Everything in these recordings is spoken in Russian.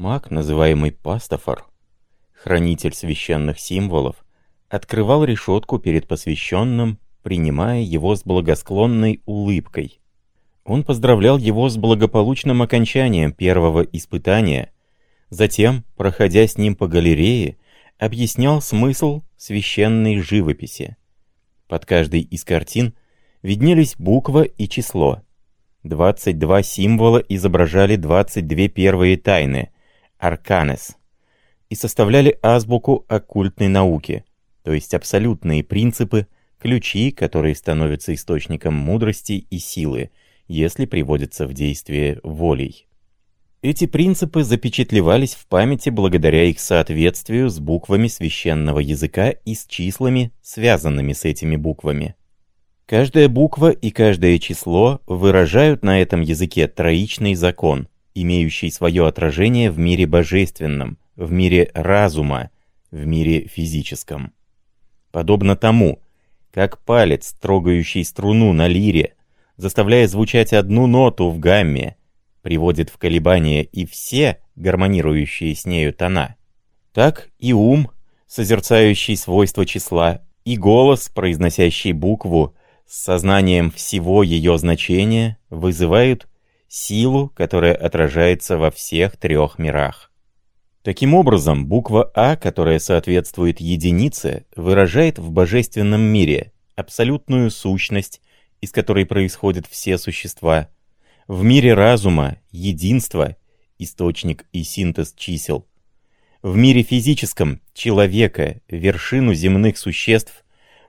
Маг, называемый Пастафор, хранитель священных символов, открывал решетку перед посвященным, принимая его с благосклонной улыбкой. Он поздравлял его с благополучным окончанием первого испытания, затем, проходя с ним по галерее, объяснял смысл священной живописи. Под каждой из картин виднелись буква и число. 22 символа изображали 22 первые тайны, арканес, и составляли азбуку оккультной науки, то есть абсолютные принципы, ключи, которые становятся источником мудрости и силы, если приводятся в действие волей. Эти принципы запечатлевались в памяти благодаря их соответствию с буквами священного языка и с числами, связанными с этими буквами. Каждая буква и каждое число выражают на этом языке троичный закон, имеющий свое отражение в мире божественном, в мире разума, в мире физическом. Подобно тому, как палец, трогающий струну на лире, заставляя звучать одну ноту в гамме, приводит в колебания и все гармонирующие с нею тона, так и ум, созерцающий свойства числа, и голос, произносящий букву с сознанием всего ее значения, вызывают силу, которая отражается во всех трех мирах. Таким образом, буква А, которая соответствует единице, выражает в божественном мире абсолютную сущность, из которой происходят все существа. В мире разума — единство, источник и синтез чисел. В мире физическом — человека, вершину земных существ,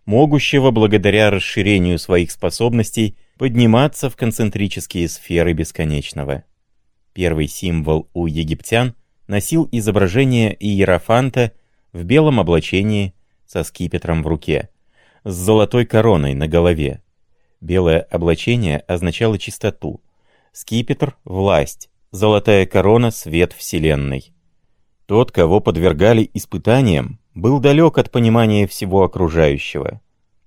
могущего благодаря расширению своих способностей подниматься в концентрические сферы бесконечного. Первый символ у египтян — носил изображение Иерофанта в белом облачении со скипетром в руке, с золотой короной на голове. Белое облачение означало чистоту, скипетр — власть, золотая корона — свет Вселенной. Тот, кого подвергали испытаниям, был далек от понимания всего окружающего.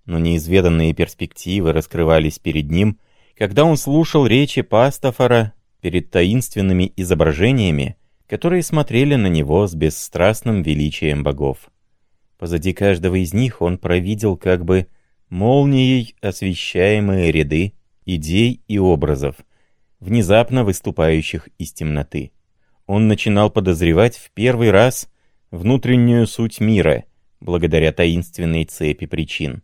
Но неизведанные перспективы раскрывались перед ним, когда он слушал речи Пастафора перед таинственными изображениями, которые смотрели на него с бесстрастным величием богов. Позади каждого из них он провидел как бы молнией освещаемые ряды идей и образов, внезапно выступающих из темноты. Он начинал подозревать в первый раз внутреннюю суть мира, благодаря таинственной цепи причин.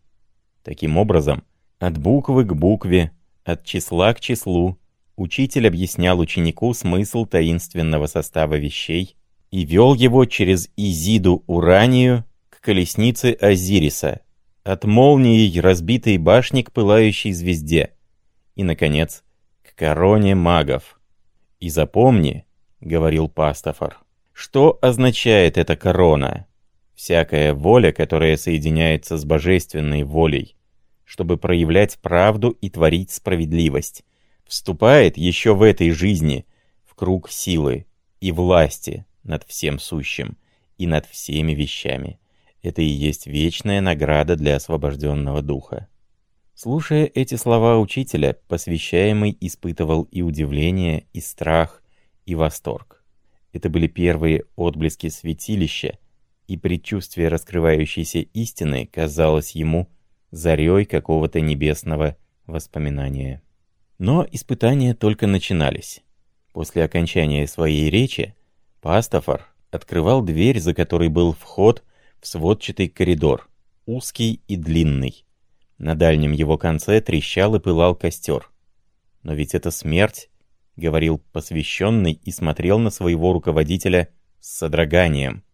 Таким образом, от буквы к букве, от числа к числу, Учитель объяснял ученику смысл таинственного состава вещей и вел его через Изиду Уранию к колеснице Азириса, от молнии разбитой башни к пылающей звезде, и, наконец, к короне магов. «И запомни», — говорил Пастафор, — «что означает эта корона? Всякая воля, которая соединяется с божественной волей, чтобы проявлять правду и творить справедливость, вступает еще в этой жизни в круг силы и власти над всем сущим и над всеми вещами. Это и есть вечная награда для освобожденного духа. Слушая эти слова учителя, посвящаемый испытывал и удивление, и страх, и восторг. Это были первые отблески святилища, и предчувствие раскрывающейся истины казалось ему зарей какого-то небесного воспоминания. Но испытания только начинались. После окончания своей речи Пастафор открывал дверь, за которой был вход в сводчатый коридор, узкий и длинный. На дальнем его конце трещал и пылал костер. «Но ведь это смерть», — говорил посвященный и смотрел на своего руководителя с содроганием.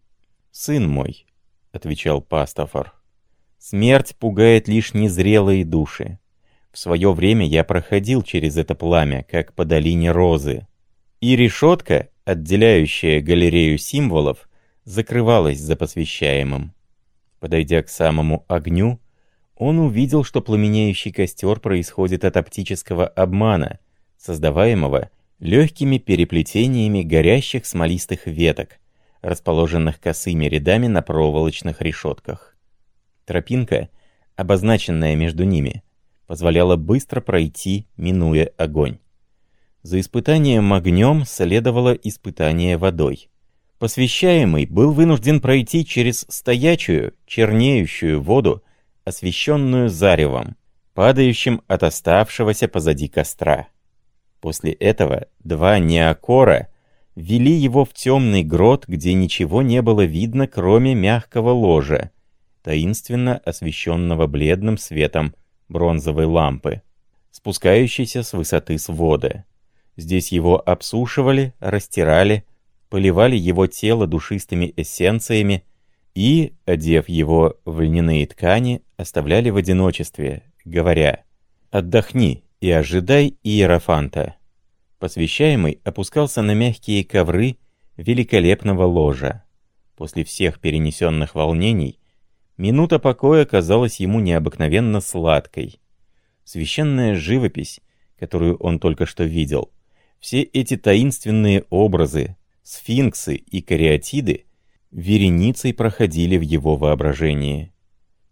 «Сын мой», — отвечал Пастафор, — «смерть пугает лишь незрелые души. В свое время я проходил через это пламя, как по долине Розы. И решетка, отделяющая галерею символов, закрывалась за посвящаемым. Подойдя к самому огню, он увидел, что пламенеющий костер происходит от оптического обмана, создаваемого легкими переплетениями горящих смолистых веток, расположенных косыми рядами на проволочных решетках. Тропинка, обозначенная между ними, позволяло быстро пройти, минуя огонь. За испытанием огнем следовало испытание водой. Посвящаемый был вынужден пройти через стоячую, чернеющую воду, освещенную заревом, падающим от оставшегося позади костра. После этого два неокора вели его в темный грот, где ничего не было видно, кроме мягкого ложа, таинственно освещенного бледным светом бронзовой лампы, спускающейся с высоты свода. Здесь его обсушивали, растирали, поливали его тело душистыми эссенциями и, одев его в льняные ткани, оставляли в одиночестве, говоря «Отдохни и ожидай Иерофанта». Посвящаемый опускался на мягкие ковры великолепного ложа. После всех перенесенных волнений, минута покоя казалась ему необыкновенно сладкой. Священная живопись, которую он только что видел, все эти таинственные образы, сфинксы и кариатиды вереницей проходили в его воображении.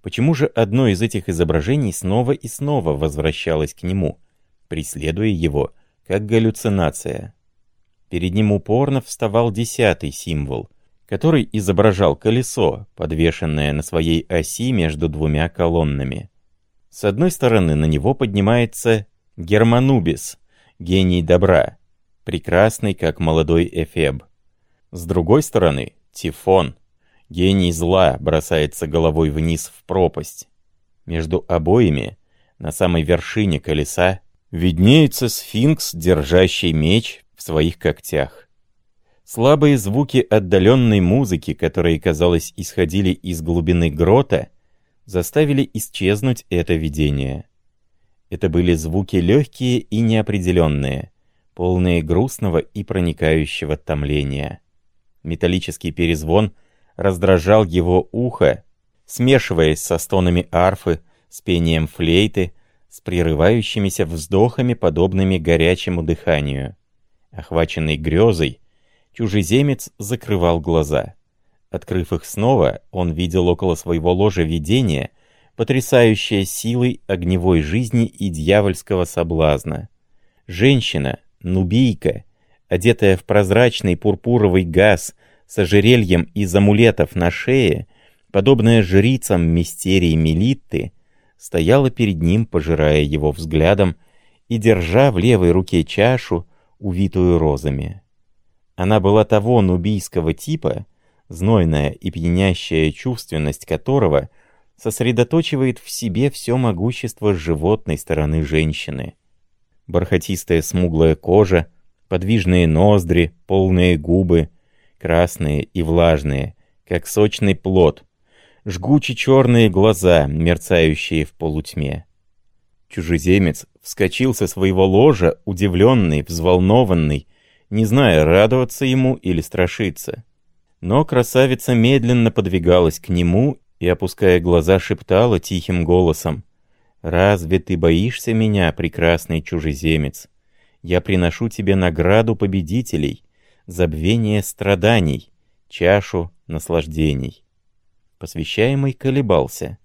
Почему же одно из этих изображений снова и снова возвращалось к нему, преследуя его, как галлюцинация? Перед ним упорно вставал десятый символ, который изображал колесо, подвешенное на своей оси между двумя колоннами. С одной стороны на него поднимается Германубис, гений добра, прекрасный, как молодой Эфеб. С другой стороны, Тифон, гений зла, бросается головой вниз в пропасть. Между обоими, на самой вершине колеса, виднеется сфинкс, держащий меч в своих когтях. Слабые звуки отдаленной музыки, которые, казалось, исходили из глубины грота, заставили исчезнуть это видение. Это были звуки легкие и неопределенные, полные грустного и проникающего томления. Металлический перезвон раздражал его ухо, смешиваясь со стонами арфы, с пением флейты, с прерывающимися вздохами, подобными горячему дыханию. Охваченный грезой, чужеземец закрывал глаза. Открыв их снова, он видел около своего ложа видение, потрясающее силой огневой жизни и дьявольского соблазна. Женщина, нубийка, одетая в прозрачный пурпуровый газ с ожерельем из амулетов на шее, подобная жрицам мистерии Мелитты, стояла перед ним, пожирая его взглядом и держа в левой руке чашу, увитую розами. Она была того нубийского типа, знойная и пьянящая чувственность которого сосредоточивает в себе все могущество животной стороны женщины — бархатистая смуглая кожа, подвижные ноздри, полные губы, красные и влажные, как сочный плод, жгучи черные глаза, мерцающие в полутьме. Чужеземец вскочил со своего ложа, удивленный, взволнованный, не зная, радоваться ему или страшиться. Но красавица медленно подвигалась к нему и, опуская глаза, шептала тихим голосом — «Разве ты боишься меня, прекрасный чужеземец? Я приношу тебе награду победителей, забвение страданий, чашу наслаждений». Посвящаемый колебался.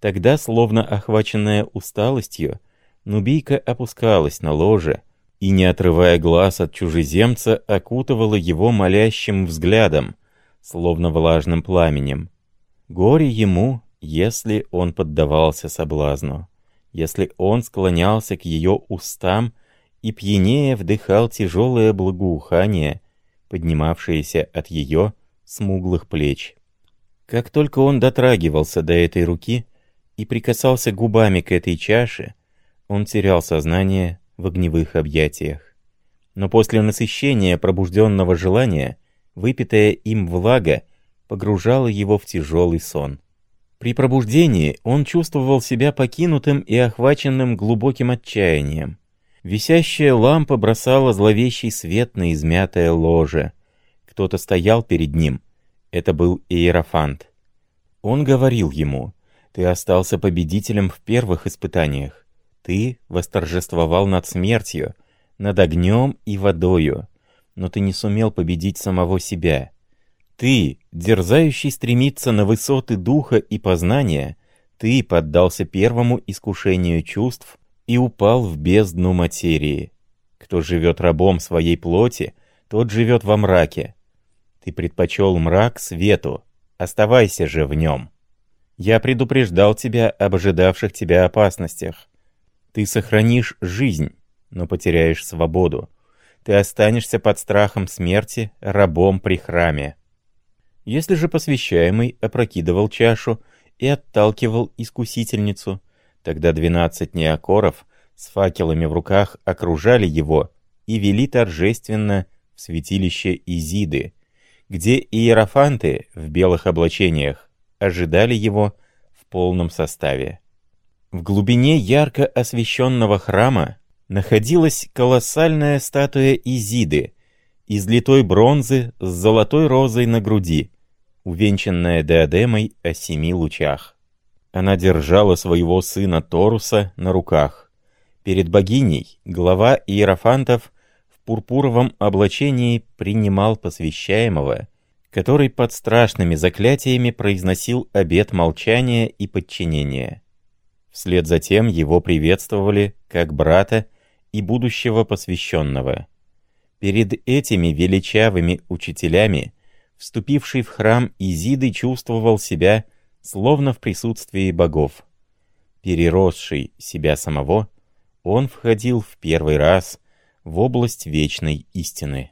Тогда, словно охваченная усталостью, Нубийка опускалась на ложе и, не отрывая глаз от чужеземца, окутывала его молящим взглядом, словно влажным пламенем. Горе ему, если он поддавался соблазну если он склонялся к ее устам и пьянее вдыхал тяжелое благоухание, поднимавшееся от ее смуглых плеч. Как только он дотрагивался до этой руки и прикасался губами к этой чаше, он терял сознание в огневых объятиях. Но после насыщения пробужденного желания, выпитая им влага погружала его в тяжелый сон. При пробуждении он чувствовал себя покинутым и охваченным глубоким отчаянием. Висящая лампа бросала зловещий свет на измятое ложе. Кто-то стоял перед ним. Это был Иерофант. Он говорил ему, «Ты остался победителем в первых испытаниях. Ты восторжествовал над смертью, над огнем и водою, но ты не сумел победить самого себя». Ты, дерзающий стремиться на высоты духа и познания, ты поддался первому искушению чувств и упал в бездну материи. Кто живет рабом своей плоти, тот живет во мраке. Ты предпочел мрак свету, оставайся же в нем. Я предупреждал тебя об ожидавших тебя опасностях. Ты сохранишь жизнь, но потеряешь свободу. Ты останешься под страхом смерти рабом при храме. Если же посвящаемый опрокидывал чашу и отталкивал искусительницу, тогда двенадцать неокоров с факелами в руках окружали его и вели торжественно в святилище Изиды, где иерофанты в белых облачениях ожидали его в полном составе. В глубине ярко освещенного храма находилась колоссальная статуя Изиды из литой бронзы с золотой розой на груди, увенчанная диадемой о семи лучах. Она держала своего сына Торуса на руках. Перед богиней глава иерофантов пурпуровом облачении принимал посвящаемого, который под страшными заклятиями произносил обет молчания и подчинения. Вслед за тем его приветствовали как брата и будущего посвященного. Перед этими величавыми учителями, вступивший в храм Изиды чувствовал себя словно в присутствии богов. Переросший себя самого, он входил в первый раз в область вечной истины.